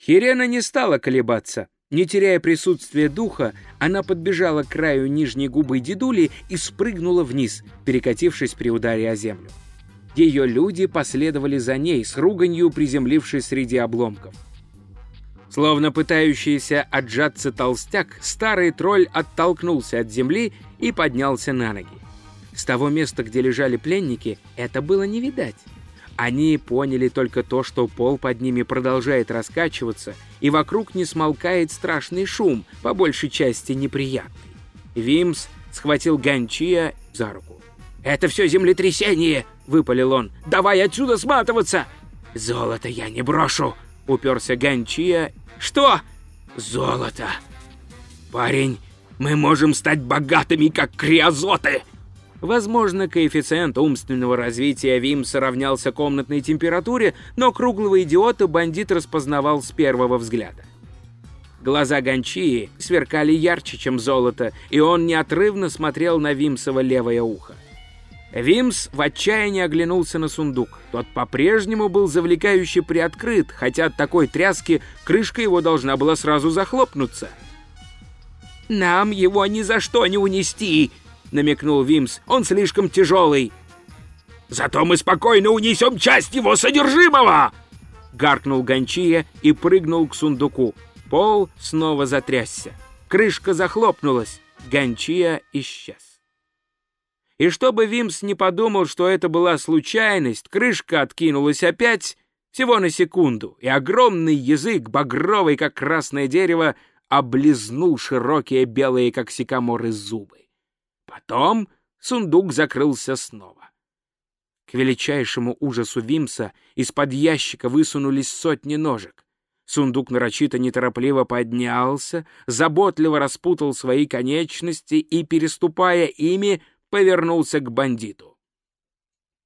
Хирена не стала колебаться. Не теряя присутствия духа, она подбежала к краю нижней губы дедули и спрыгнула вниз, перекатившись при ударе о землю. Ее люди последовали за ней, с руганью приземлившись среди обломков. Словно пытающийся отжаться толстяк, старый тролль оттолкнулся от земли и поднялся на ноги. С того места, где лежали пленники, это было не видать. Они поняли только то, что пол под ними продолжает раскачиваться, и вокруг не смолкает страшный шум, по большей части неприятный. Вимс схватил Ганчия за руку. «Это все землетрясение!» — выпалил он. «Давай отсюда сматываться!» «Золото я не брошу!» — уперся Ганчия. «Что?» «Золото!» «Парень, мы можем стать богатыми, как криозоты!» Возможно, коэффициент умственного развития Вимса равнялся комнатной температуре, но круглого идиота бандит распознавал с первого взгляда. Глаза Гончии сверкали ярче, чем золото, и он неотрывно смотрел на Вимсово левое ухо. Вимс в отчаянии оглянулся на сундук. Тот по-прежнему был завлекающе приоткрыт, хотя от такой тряски крышка его должна была сразу захлопнуться. «Нам его ни за что не унести!» — намекнул Вимс. «Он слишком тяжелый». «Зато мы спокойно унесем часть его содержимого!» Гаркнул Гончия и прыгнул к сундуку. Пол снова затрясся. Крышка захлопнулась. Гончия исчез. И чтобы Вимс не подумал, что это была случайность, крышка откинулась опять всего на секунду, и огромный язык, багровый, как красное дерево, облизнул широкие белые, как сикаморы, зубы. Потом сундук закрылся снова. К величайшему ужасу Вимса из-под ящика высунулись сотни ножек. Сундук нарочито неторопливо поднялся, заботливо распутал свои конечности и, переступая ими, повернулся к бандиту.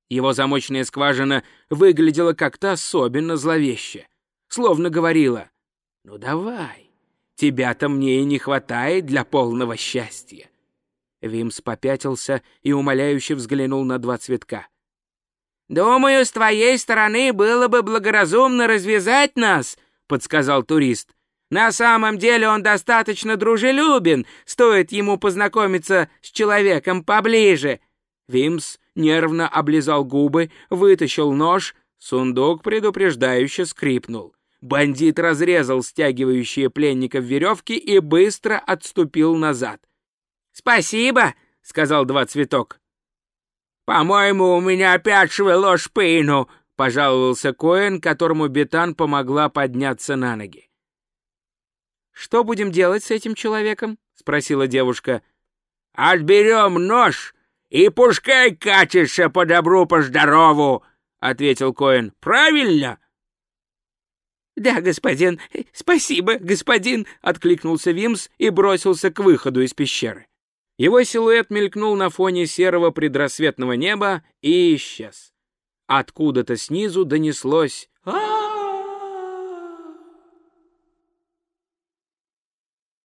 Его замочная скважина выглядела как-то особенно зловеще, словно говорила «Ну давай, тебя-то мне и не хватает для полного счастья». Вимс попятился и умоляюще взглянул на два цветка. «Думаю, с твоей стороны было бы благоразумно развязать нас», — подсказал турист. «На самом деле он достаточно дружелюбен, стоит ему познакомиться с человеком поближе». Вимс нервно облизал губы, вытащил нож, сундук предупреждающе скрипнул. Бандит разрезал стягивающие пленников веревки и быстро отступил назад. «Спасибо», — сказал два цветок. «По-моему, у меня опять швело шпину», — пожаловался Коэн, которому Бетан помогла подняться на ноги. «Что будем делать с этим человеком?» — спросила девушка. «Отберем нож и пускай катишься по добру, по здорову», — ответил Коэн. «Правильно?» «Да, господин, спасибо, господин», — откликнулся Вимс и бросился к выходу из пещеры. Его силуэт мелькнул на фоне серого предрассветного неба и исчез. Откуда-то снизу донеслось «А,